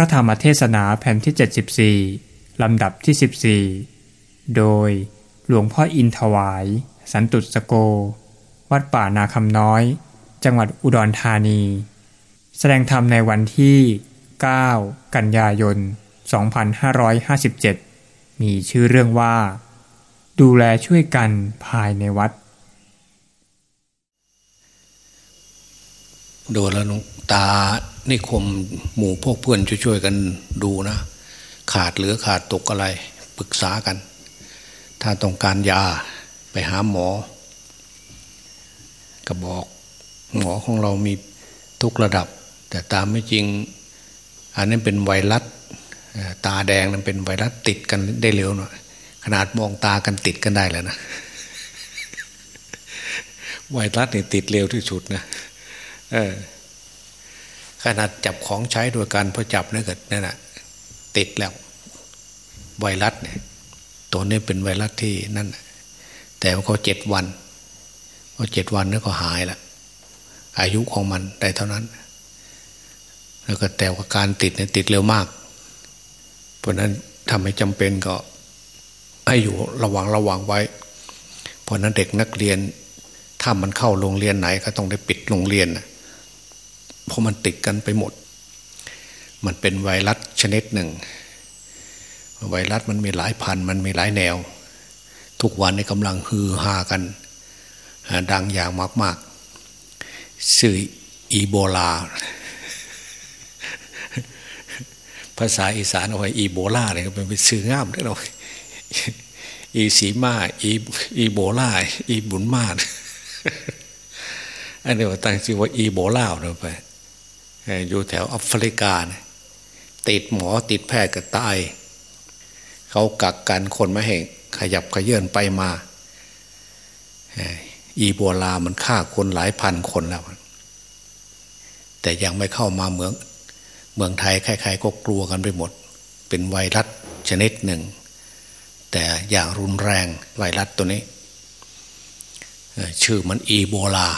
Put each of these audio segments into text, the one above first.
ระธรรมเทศนาแผ่นที่ 74 ลำดับที่ 14 โดยหลวงพ่ออินถวาย สันตุสโก วัดป่านาคำน้อย จังหวัดอุดรธานี แสดงธรรมในวันที่ 9 กันยายน 2557 มีชื่อเรื่องว่า ดูแลช่วยกันภายในวัดโดยแล้วตา นิคมหมู่พวกเพื่อนช่วยๆกันดูนะ ขาดเหลือขาดตกอะไรปรึกษากัน ถ้าต้องการยาไปหาหมอ ก็บอกหมอของเรามีทุกระดับ แต่ตามไม่จริง อันนั้นเป็นไวรัสตาแดงนั้นเป็นไวรัสติดกันได้เร็วหน่อยขนาดมองตากันติดกันได้แล้วนะไวรัสนี่ติดเร็วที่สุดนะเออ ขนาดจับของใช้โดยการพอจับนี่เก็นั่นแหะติดแล้วไวรัสเนี่ยตัวนี้เป็นไวรัสที่นั่นแต่เขาเจ็ดวันพอเจ็ดวันนี่ก็หายละอายุของมันได้เท่านั้น แล้วก็แต่ว่าการติดเนี่ยติดเร็วมาก เพราะนั้นทำให้จำเป็นก็ให้อยู่ระวังระวังไว้ เพราะนั้นเด็กนักเรียนถ้ามันเข้าโรงเรียนไหนก็ต้องได้ปิดโรงเรียนนะ เพราะมันติดกันไปหมด มันเป็นไวรัสชนิดหนึ่ง ไวรัสมันมีหลายพันมันมีหลายแนว ทุกวันนี้กำลังฮือฮากัน ดังอย่างมากๆชื่ออีโบลา ภาษาอีสานเอาไว้อีโบลาเนี่ยเป็นชื่อง่ามด้วยเราอีสีมาอีอีโบลาอีบุญมาอันนี้ว่าตั้งชื่อว่าอีโบลาเราไป อยู่แถวแอฟริกานะติดหมอติดแพทย์ก็ตาย เขากักกันคนไม่ให้ขยับขยื่นไปมาอีโบลามันฆ่าคนหลายพันคนแล้ว แต่ยังไม่เข้ามาเมือง เมืองไทยใครๆก็กลัวกันไปหมด เป็นไวรัสชนิดหนึ่ง แต่อย่างรุนแรงไวรัสตัวนี้ ชื่อมันอีโบลา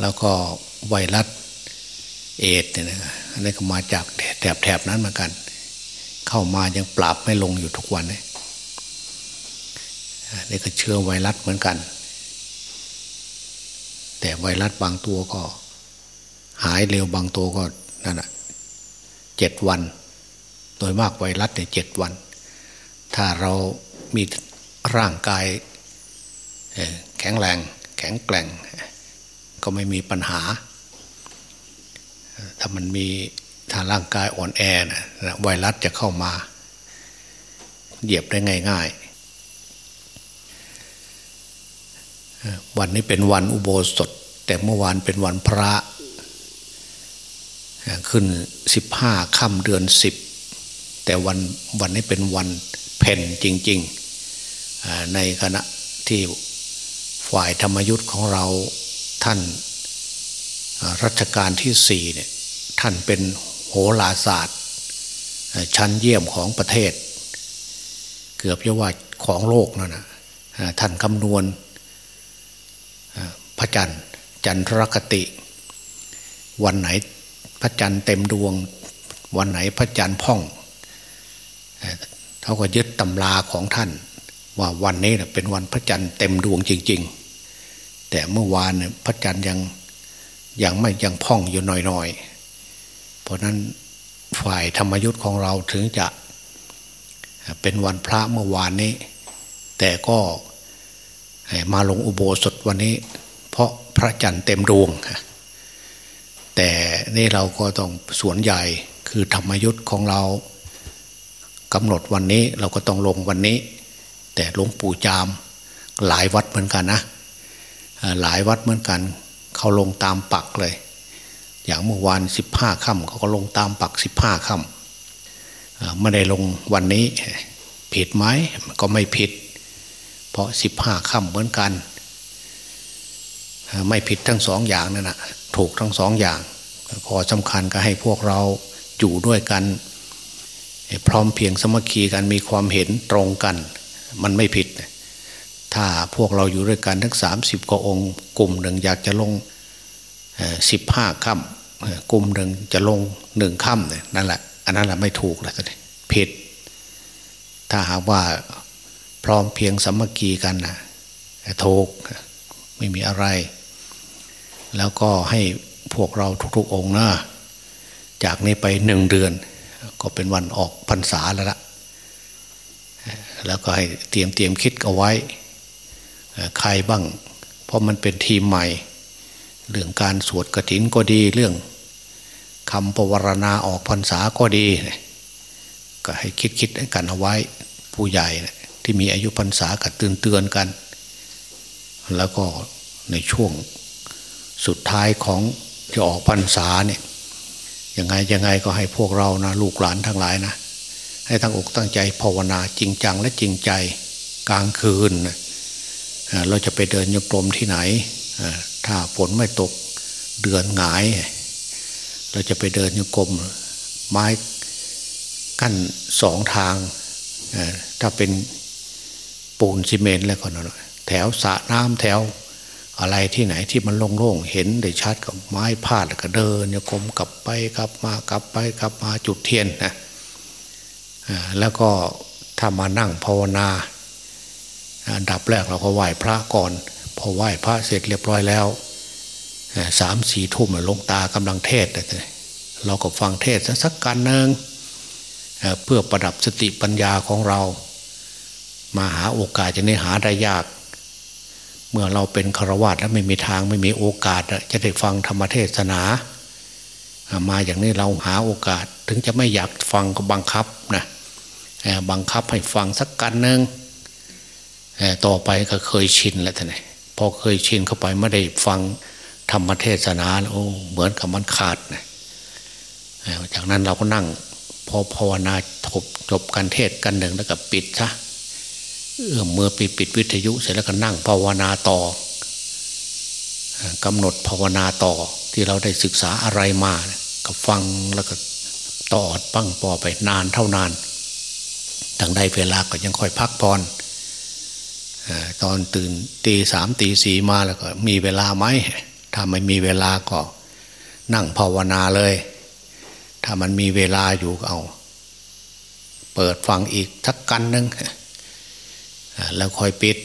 แล้วก็ไวรัสเอดเนี่ยนะอันนี้ก็มาจากแถบแถบนั้นเหมือนกัน เข้ามายังปราบไม่ลงอยู่ทุกวันนี่นี่ก็เชื้อไวรัสเหมือนกัน แต่ไวรัสบางตัวก็ หายเร็วบางตัวก็นั่นแหะเจ็ดวัน โดยมากไวรัสเนี่ยเจ็ดวัน ถ้าเรามีร่างกายแข็งแรง แข็งแกร่ง ก็ไม่มีปัญหา ถ้ามันมีถ้าร่างกายอ่อนแอนะไวรัสจะเข้ามา เหยียบได้ง่ายๆ วันนี้เป็นวันอุโบสถ แต่เมื่อวานเป็นวันพระ ขึ้นสิบห้าค่ำเดือนสิบแต่วันวันนี้เป็นวันเพ่นจริง ๆ ในคณะที่ฝ่ายธรรมยุทธ์ของเราท่าน รัชกาลที่สี่เนี่ยท่านเป็นโหราศาสตร์ ชั้นเยี่ยมของประเทศ เกือบจะว่าของโลกนั่นนะท่านคำนวณพระจันทร์จันทรคติ วันไหนพระจันทร์เต็มดวง วันไหนพระจันทร์พ่องเขาก็ยึดตำราของท่าน ว่าวันนี้เป็นวันพระจันทร์เต็มดวงจริง ๆ แต่เมื่อวานพระจันทร์ยัง ยังไม่ยังพ่องอยู่หน่อยๆ เพราะนั้นฝ่ายธรรมยุทธ์ของเราถึงจะเป็นวันพระเมื่อวานนี้ แต่ก็มาลงอุโบสถวันนี้ เพราะพระจันทร์เต็มดวง แต่นี่เราก็ต้องสวนใหญ่คือธรรมยุทธ์ของเรากำหนดวันนี้เราก็ต้องลงวันนี้ แต่หลวงปู่จามหลายวัดเหมือนกันนะหลายวัดเหมือนกัน เขาลงตามปักเลย อย่างเมื่อวานสิบห้าค่ำเขาก็ลงตามปักสิบห้าค่ำไม่ได้ลงวันนี้ ผิดไหมก็ไม่ผิด เพราะสิบห้าค่ำเหมือนกัน ไม่ผิดทั้งสองอย่างนั่นนะถูกทั้งสองอย่างพอสำคัญก็ให้พวกเราอยู่ด้วยกัน พร้อมเพียงสมัคคีกันมีความเห็นตรงกัน มันไม่ผิด ถ้าพวกเราอยู่ด้วยกันทั้งสามสิบกว่าองค์ กลุ่มหนึ่งอยากจะลงสิบห้าค่กลุ่มหนึ่งจะลงหนึ่งค่ำเนี่ยนั่นแหละ อันนั้นแหละไม่ถูกแล้วผิด ถ้าหากว่าพร้อมเพียงสามัคคีกันนะถูกไม่มีอะไร แล้วก็ให้พวกเราทุกๆองค์นะจากนี้ไปหนึ่งเดือน ก็เป็นวันออกพรรษาแล้วละแล้วก็ให้เตรียมเตรียมคิดเอาไว้ ใครบ้าง เพราะมันเป็นทีมใหม่ เรื่องการสวดกระถินก็ดีเรื่องคำปวารณาออกพรรษาก็ดี ก็ให้คิดคิดกันเอาไว้ผู้ใหญ่ที่มีอายุพรรษาก็เตือนเตือนกัน แล้วก็ในช่วงสุดท้ายของจะออกพรรษาเนี่ยยังไงยังไงก็ให้พวกเรานะลูกหลานทั้งหลายนะ ให้ตั้งอกตั้งใจภาวนาจริงจังและจริงใจกลางคืน เราจะไปเดินโยกลมที่ไหน ถ้าฝนไม่ตกเดือนหงาย เราจะไปเดินโยกลมไม้กั้นสองทาง ถ้าเป็นปูนซีเมนต์แล้วก็นแถวสระน้ำแถวอะไรที่ไหนที่มันโล่งๆเห็นได้ชัดกับไม้พาดก็เดินโยกลมกลับไปกลับมากลับไปกลับมาจุดเทียนนะแล้วก็ถ้ามานั่งภาวนา อันดับแรกเราก็ไหว้พระก่อน พอไหว้พระเสร็จเรียบร้อยแล้วสามสี่ทุ่มลงตากำลังเทศเราก็ฟังเทศสักการหนึ่งเพื่อประดับสติปัญญาของเรา มาหาโอกาสจะได้หาได้ยาก เมื่อเราเป็นฆราวาสแล้วไม่มีทางไม่มีโอกาส จะได้ฟังธรรมเทศนา มาอย่างนี้เราหาโอกาส ถึงจะไม่อยากฟังก็บังคับนะบังคับให้ฟังสักกันหนึ่ง ต่อไปก็เคยชินแล้วท่านพอเคยชินเข้าไปไม่ได้ฟังธรรมเทศนาโอ้เหมือนกับมันขาดนะจากนั้นเราก็นั่ง พอภาวนาจบจบการเทศกันหนึ่งแล้วก็ปิดซะเอื้อมมือปิดปิดวิทยุเสร็จแล้วก็นั่งภาวนาต่อกำหนดภาวนาต่อที่เราได้ศึกษาอะไรมา ก็ฟังแล้วก็ต่อปั้งปอไปนานเท่านานทางใดเวลาก็ยังค่อยพักผ่อน ตอนตื่นตีสามตีสี่มาแล้วก็มีเวลาไหมถ้าไม่มีเวลาก็นั่งภาวนาเลย ถ้ามันมีเวลาอยู่เอา เปิดฟังอีกทักกันหนึ่งแล้วค่อยปิด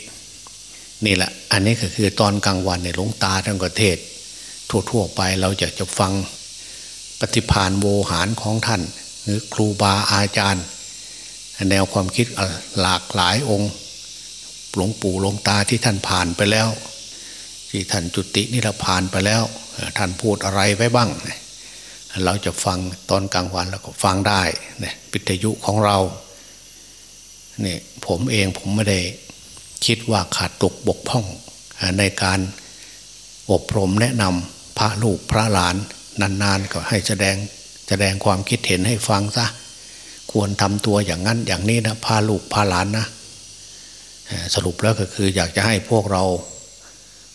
นี่แหละ อันนี้ก็คือตอนกลางวันในหลวงตาทั้งประเทศ ทั่วๆไปเราอยากจะฟังปฏิพานโวหารของท่าน หรือครูบาอาจารย์ แนวความคิดหลากหลายองค์ หลวงปู่หลวงตาที่ท่านผ่านไปแล้ว ที่ท่านจุตินี่เราผ่านไปแล้ว ท่านพูดอะไรไว้บ้าง เราจะฟังตอนกลางวันแล้วก็ฟังได้เนี่ยปิทยุของเราเนี่ยผมเองผมไม่ได้คิดว่าขาดตกบกพร่องในการอบรมแนะนำพระลูกพระหลานนานๆ ก็ให้แสดงแสดงความคิดเห็นให้ฟังซะควรทำตัวอย่างนั้นอย่างนี้นะพาลูกพาหลานนะ สรุปแล้วก็คืออยากจะให้พวกเรา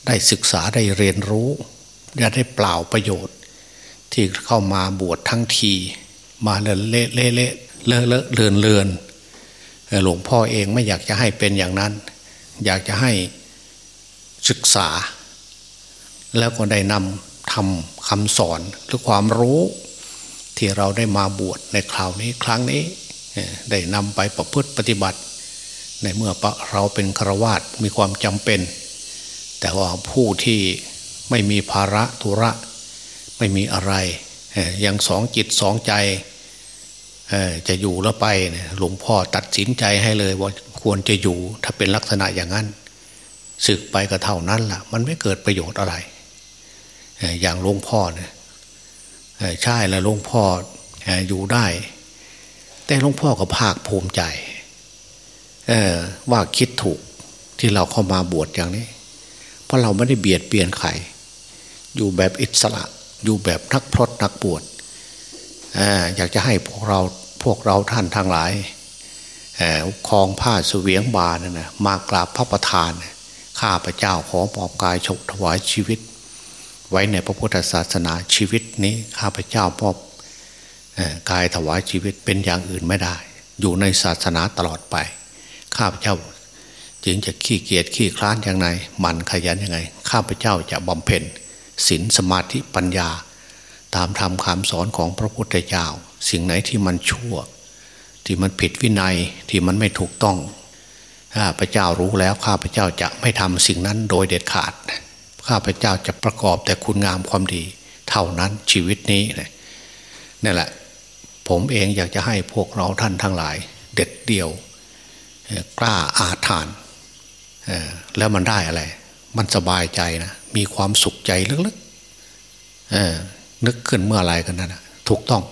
ได้ศึกษาได้เรียนรู้อย่าได้เปล่าประโยชน์ ที่เข้ามาบวชทั้งที มาเละเละเละเละเลอะเลอะเลือนเลือนหลวงพ่อเองไม่อยากจะให้เป็นอย่างนั้น อยากจะให้ศึกษา แล้วก็ได้นำทำคำสอนหรือความรู้ที่เราได้มาบวชในคราวนี้ครั้งนี้ได้นำไปประพฤติปฏิบัติ ในเมื่อเราเป็นฆราวาสมีความจำเป็น แต่ว่าผู้ที่ไม่มีภาระธุระ ไม่มีอะไรยังสองจิตสองใจจะอยู่แล้วไปหลวงพ่อตัดสินใจให้เลยว่าควรจะอยู่ถ้าเป็นลักษณะอย่างนั้นศึกไปก็เท่านั้นละ่ะ มันไม่เกิดประโยชน์อะไร อย่างหลวงพ่อเนี่ยใช่แล้วหลวงพ่ออยู่ได้ แต่หลวงพ่อก็ภาคภูมิใจ ว่าคิดถูกที่เราเข้ามาบวชอย่างนี้ เพราะเราไม่ได้เบียดเบียนใครอยู่แบบอิสระ อยู่แบบนักพรตนักบวชอยากจะให้พวกเราพวกเราท่านทางหลายคลองผ้าสเสวียงบานนะมากราบพระประธาน ข้าพระเจ้าขอปอบกายฉกถวายชีวิต ไว้ในพระพุทธศาสนาชีวิตนี้ ข้าพเจ้ามอบกายถวายชีวิตเป็นอย่างอื่นไม่ได้ อยู่ในศาสนาตลอดไป ข้าพเจ้า จึงจะขี้เกียจขี้คลานอย่างไรมันขยันยังไง ข้าพเจ้าจะบำเพ็ญศีลสมาธิปัญญา ตามธรรมคำสอนของพระพุทธเจ้า สิ่งไหนที่มันชั่ว ที่มันผิดวินัยที่มันไม่ถูกต้องข้าพเจ้ารู้แล้วข้าพเจ้าจะไม่ทำสิ่งนั้นโดยเด็ดขาด ข้าพเจ้าจะประกอบแต่คุณงามความดี เท่านั้นชีวิตนี้นี่แหละ ผมเองอยากจะให้พวกเราท่านทั้งหลาย เด็ดเดี่ยว กล้าอาถานแล้วมันได้อะไร มันสบายใจนะ มีความสุขใจลึกๆนึกขึ้นเมื่อไรกันนะั่นถูกต้อง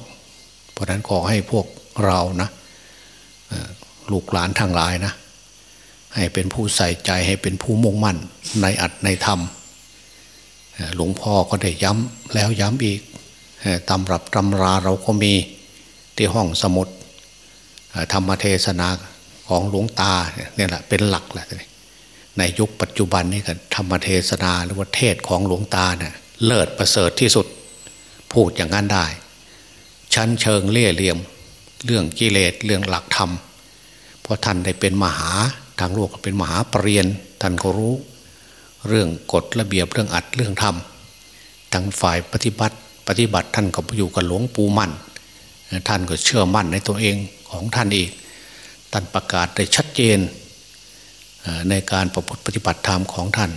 เพราะนั้นขอให้พวกเรานะลูกหลานทั้งหลายนะ ให้เป็นผู้ใส่ใจให้เป็นผู้มุ่งมั่น ในอัดในธรรมหลวงพ่อก็ได้ย้ำแล้วย้ำอีกตำรับตำราเราก็มีที่ห้องสมุดธรรมเทศนา ของหลวงตาเนี่ยแหละเป็นหลักแหละในยุคปัจจุบันนี้กันธรรมเทศนาหรือว่าเทศของหลวงตาเนี่ยเลิศประเสริฐที่สุดพูดอย่างนั้นได้ ชั้นเชิงเลี่ยเหลี่ยม เรื่องกิเลสเรื่องหลักธรรมเพราะท่านได้เป็นมหาทางโลกเป็นมหาปรริญญาท่านก็รู้ เรื่องกฎระเบียบเรื่องอัดเรื่องธรรมทางฝ่ายปฏิบัติ ปฏิบัติท่านก็อยู่กับหลวงปู่มั่น ท่านก็เชื่อมั่นในตัวเองของท่านเอง ท่านประกาศได้ชัดเจนในการประพฤติปฏิบัติธรรมของท่าน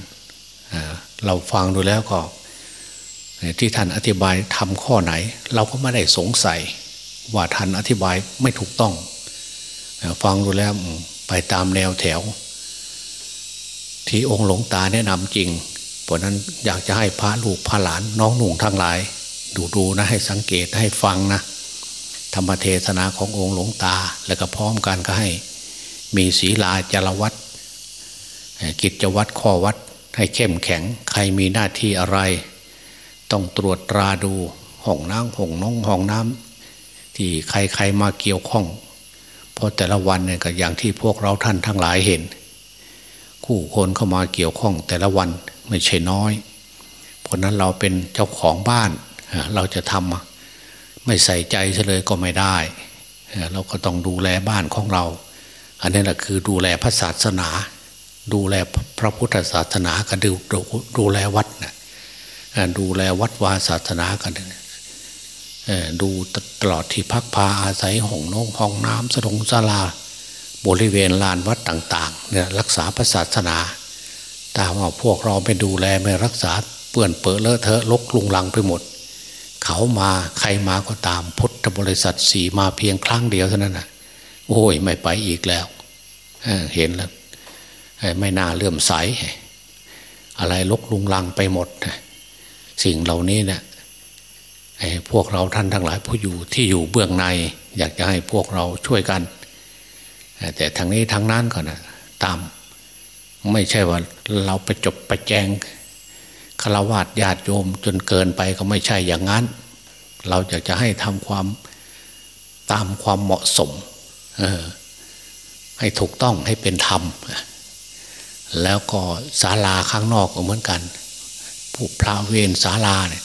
เราฟังดูแล้วก็ ที่ท่านอธิบายทำข้อไหน เราก็ไม่ได้สงสัยว่าท่านอธิบายไม่ถูกต้อง ฟังดูแล้วไปตามแนวแถว ที่องค์หลวงตาแนะนำจริงเพราะนั้นอยากจะให้พระลูกพระหลานน้องหนุ่งทั้งหลาย ดูดูนะให้สังเกตให้ฟังนะ ธรรมเทศนาขององค์หลวงตา แล้วก็พร้อมกันก็ให้มีศีลาจารวัดกิจวัตรข้อวัดให้เข้มแข็ง ใครมีหน้าที่อะไร ต้องตรวจตราดูห้องน้ำห้องน้องห้องน้ำที่ใครๆมาเกี่ยวข้อง เพราะแต่ละวันเนี่ยก็อย่างที่พวกเราท่านทั้งหลายเห็น คู่คนเข้ามาเกี่ยวข้องแต่ละวันไม่ใช่น้อย เพราะนั้นเราเป็นเจ้าของบ้านเราจะทำ ไม่ใส่ใจเลยก็ไม่ได้ เราก็ต้องดูแลบ้านของเรา อันนี้แหละคือดูแลพระศาสนา ดูแลพระพุทธศาสนากันดูดูแลวัดนะดูแลวัดวาศาสนากันดูตลอดที่พักพาอาศัยห้องน้องห้องน้ำสรงศาลา บริเวณลานวัดต่างๆเนี่ยรักษาพระศาสนาแต่ว่าพวกเราไปดูแลไม่รักษาเปื่อนเปื้อเลอะเทอะลกลุงลังไปหมด เขามาใครมาก็ตามพุทธบริษัทสีมาเพียงครั้งเดียวเท่านั้นนะโอ้ยไม่ไปอีกแล้วเห็นแล้วไม่น่าเลื่อมใส อะไรลกลุงลังไปหมด สิ่งเหล่านี้เนะี่ยพวกเราท่านทั้งหลายผู้อยู่ที่อยู่เบื้องใน อยากจะให้พวกเราช่วยกัน แต่ทางนี้ทางนั้นก่อนนะตาม ไม่ใช่ว่าเราไปจบไปแจง ฆราวาสญาติโยมจนเกินไปก็ไม่ใช่อย่างนั้น เราอยากจะให้ทำความตามความเหมาะสมให้ถูกต้องให้เป็นธรรม แล้วก็ศาลาข้างนอกก็เหมือนกัน ผู้พระเวรศาลาเนี่ย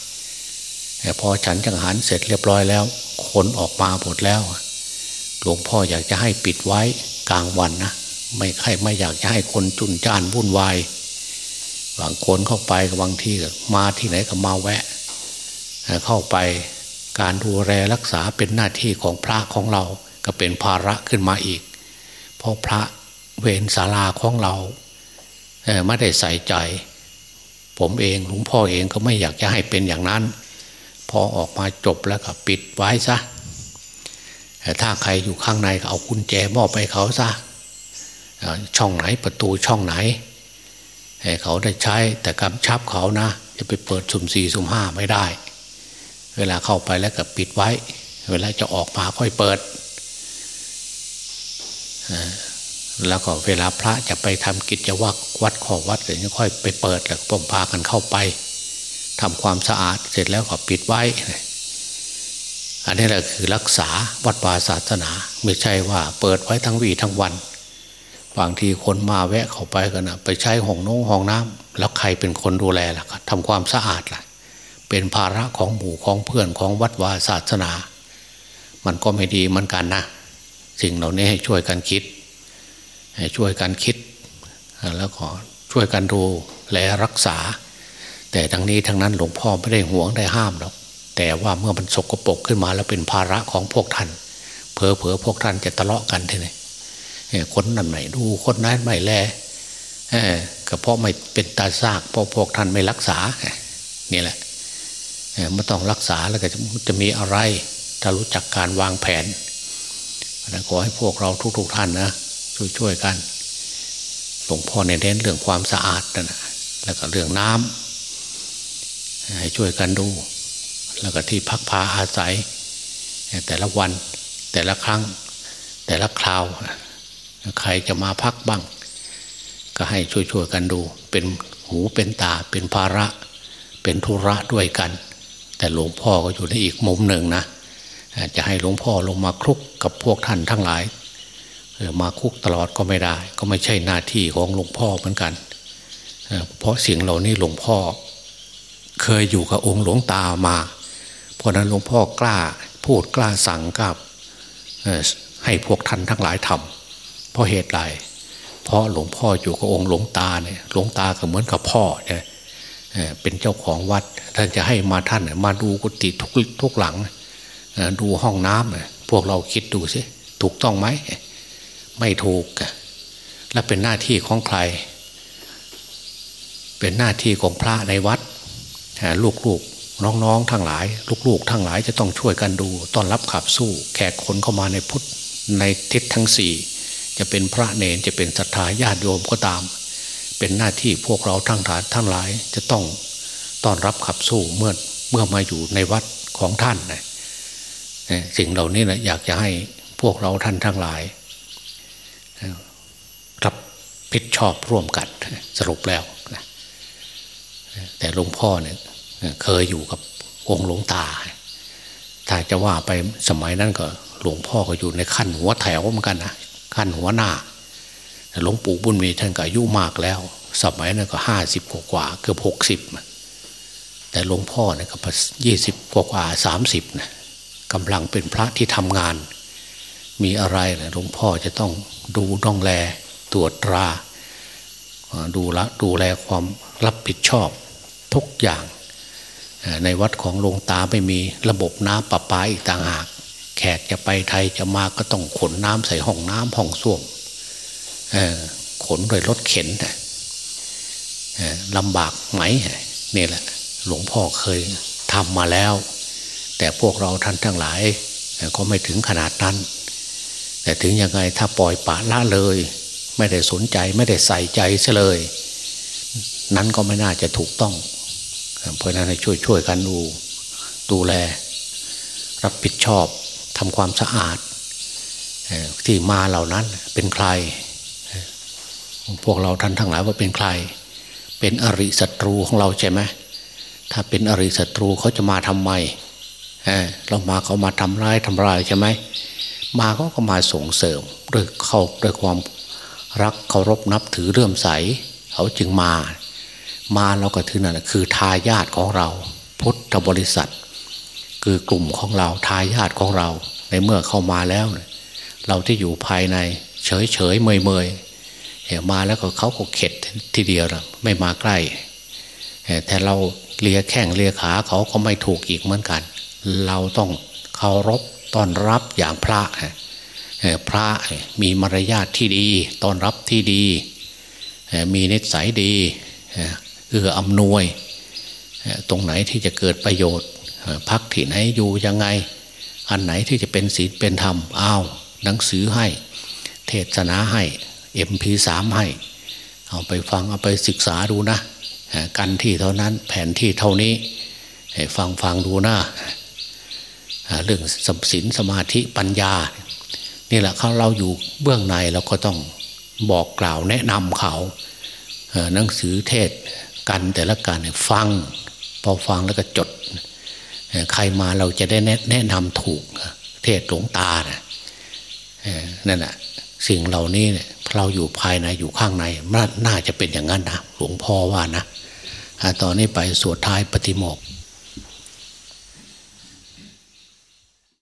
พอฉันจังหันเสร็จเรียบร้อยแล้วคนออกมาหมดแล้ว หลวงพ่ออยากจะให้ปิดไว้กลางวันนะ ไม่ใครไม่อยากจะให้คนจุนจ้านวุ่นวาย บางคนเข้าไปกับบางที่มาที่ไหนก็มาแวะ เข้าไปการดูแลรักษาเป็นหน้าที่ของพระของเราก็เป็นภาระขึ้นมาอีก เพราะพระเวรศาลาของเราไม่ได้ใส่ใจ ผมเองหลวงพ่อเองก็ไม่อยากจะให้เป็นอย่างนั้น พอออกมาจบแล้วก็ปิดไว้ซะถ้าใครอยู่ข้างในก็เอากุญแจมอบไปเขาซะช่องไหนประตูช่องไหน เขาได้ใช้แต่กำชับเขานะจะไปเปิดสุ่มสี่สุ่มห้าไม่ได้ เวลาเข้าไปแล้วก็ปิดไว้ เวลาจะออกมาค่อยเปิด แล้วก็เวลาพระจะไปทำกิจวัตรวัดขอวัดเสร็จค่อยไปเปิดแล้วก็พากันเข้าไปทำความสะอาดเสร็จแล้วก็ปิดไว้ อันนี้แหละคือรักษาวัดวาศาสนา ไม่ใช่ว่าเปิดไว้ทั้งวีทั้งวัน บางทีคนมาแวะเข้าไปกันนะไปใช้ห้องน้องห้องน้ำแล้วใครเป็นคนดูแลล่ะทำความสะอาดล่ะ เป็นภาระของหมู่ของเพื่อนของวัดวาศาสนา มันก็ไม่ดีเหมือนกันนะสิ่งเหล่านี้ให้ช่วยกันคิด ให้ช่วยกันคิด แล้วก็ช่วยกันดูแลรักษา แต่ทั้งนี้ทั้งนั้นหลวงพ่อไม่ได้ห่วงได้ห้ามหรอกแต่ว่าเมื่อมันสกปรกขึ้นมาแล้วเป็นภาระของพวกท่านเพอเพอพวกท่านจะทะเลาะกันทีนี้ คนนั้นไม่ดูคนนั้นไม่แลก็เพราะไม่เป็นตาซากเพราะพวกท่านไม่รักษานี่แหละไม่ต้องรักษาแล้วก็จะมีอะไร ถ้ารู้จักการวางแผนขอให้พวกเราทุก ๆ ท่านนะช่วยๆกันหลวงพ่อเน้นเรื่องความสะอาดนะแล้วก็เรื่องน้ำให้ช่วยกันดู แล้วก็ที่พักพาอาศัย แต่ละวันแต่ละครั้ง แต่ละคราว ใครจะมาพักบ้าง ก็ให้ช่วยๆกันดู เป็นหูเป็นตาเป็นภาระ เป็นธุระด้วยกัน แต่หลวงพ่อก็อยู่ในอีกมุมหนึ่งนะจะให้หลวงพ่อลงมาคลุกกับพวกท่านทั้งหลายมาคุกตลอดก็ไม่ได้ ก็ไม่ใช่หน้าที่ของหลวงพ่อเหมือนกันเพราะสิ่งเหล่านี้หลวงพ่อ เคยอยู่กับองค์หลวงตามา เพราะนั้นหลวงพ่อกล้าพูดกล้าสั่งกับให้พวกท่านทั้งหลายทำ เพราะเหตุใดเพราะหลวงพ่ออยู่กับองค์หลวงตาเนี่ยหลวงตาก็เหมือนกับพ่อเนี่ยเป็นเจ้าของวัดท่านจะให้มาท่านมาดูกุฏิทุกทุกหลังดูห้องน้ำพวกเราคิดดูสิถูกต้องไหมไม่ถูกและเป็นหน้าที่ของใคร เป็นหน้าที่ของพระในวัดลูกๆน้องๆทั้งหลาย ลูกๆทั้งหลายจะต้องช่วยกันดูต้อนรับขับสู้ แขกคนเข้ามาในพุทธในทิศทั้งสี่ จะเป็นพระเนรจะเป็นศรัทธาญาติโยมก็ตาม เป็นหน้าที่พวกเราทั้งฐานทั้งหลายจะต้องต้อนรับขับสู้เมื่อเมื่อมาอยู่ในวัดของท่านนะสิ่งเหล่านี้นะอยากจะให้พวกเราท่านทั้งหลายรับผิดชอบร่วมกันสรุปแล้วนะแต่หลวงพ่อเนี่ยเคยอยู่กับองค์หลวงตา ถ้าจะว่าไปสมัยนั้นก็หลวงพ่อก็อยู่ในขั้นหัวแถวเหมือนกันนะ ขั้นหัวหน้าหลวงปู่บุญมีท่านก็อายุมากแล้ว สมัยนั้นก็ห้าสิบกว่าเกือบหกสิบแต่หลวงพ่อเนี่ยก็ยี่สิบกว่าสามสิบนะกำลังเป็นพระที่ทำงาน มีอะไรนะหลวงพ่อจะต้องดูต้องแลตรวจตราดูละดูแลความรับผิดชอบทุกอย่าง ในวัดของหลวงตาไม่มีระบบน้ำประปาอีกต่างหาก ขกจะไปไทยจะมาก็ต้องขนน้ำใส่ห้องน้ำห้องส้วมขนโดยรถเข็นลำบากไหมนี่แหละ หลวงพ่อเคยทำมาแล้ว แต่พวกเราท่านทั้งหลาย ก็ไม่ถึงขนาดนั้น แต่ถึงยังไงถ้าปล่อยปะละเลย ไม่ได้สนใจไม่ได้ใส่ใจเสเลย นั้นก็ไม่น่าจะถูกต้องเพราะนั้นให้ช่วยช่วยกันดูดูแล รับผิดชอบ ทำความสะอาดที่มาเหล่านั้นเป็นใคร พวกเราท่านทั้งหลายว่าเป็นใคร เป็นอริศัตรูของเราใช่ไหมถ้าเป็นอริศัตรูเขาจะมาทำไมเรามาเขามาทำร้ายทำลายใช่ไหมมาเขาก็มาส่งเสริมด้วยเขาด้วยความรักเคารพนับถือเรื่อมใส เขาจึงมา มาเราก็ถือนั่นคือทายาทของเรา พุทธบริษัท คือกลุ่มของเราทายาทของเรา ในเมื่อเข้ามาแล้ว เราที่อยู่ภายใน เฉยเฉยเมยเมยมาแล้วก็เขาก็เข็ดทีเดียวไม่มาใกล้แต่เราเลียแข้งเลียขาเขาก็ไม่ถูกอีกเหมือนกัน เราต้องเคารพต้อนรับอย่างพระพระมีมารยาทที่ดีต้อนรับที่ดี มีนิสัยดีเอื้ออำนวย ตรงไหนที่จะเกิดประโยชน์ พักที่ไหนอยู่ยังไง อันไหนที่จะเป็นศีลเป็นธรรมอ้าวหนังสือให้ เทศนาให้เอ็มพีสามให้ เอาไปฟังเอาไปศึกษาดูนะ กันที่เท่านั้นแผนที่เท่านี้ฟังฟังดูนะเรื่องสัมสินสมาธิปัญญา นี่แหละเขาเราอยู่เบื้องในเราก็ต้องบอกกล่าวแนะนำเขาหนังสือเทศกันแต่ละการฟัง พอฟังแล้วก็จด ใครมาเราจะได้แนะนำถูก เทศหลวงตานะนั่นแหะสิ่งเหล่านี้เนี่ยเราอยู่ภายในอยู่ข้างในน่าจะเป็นอย่างนั้นนะหลวงพ่อว่านะตอนนี้ไปสวดท้ายปฏิโมกข์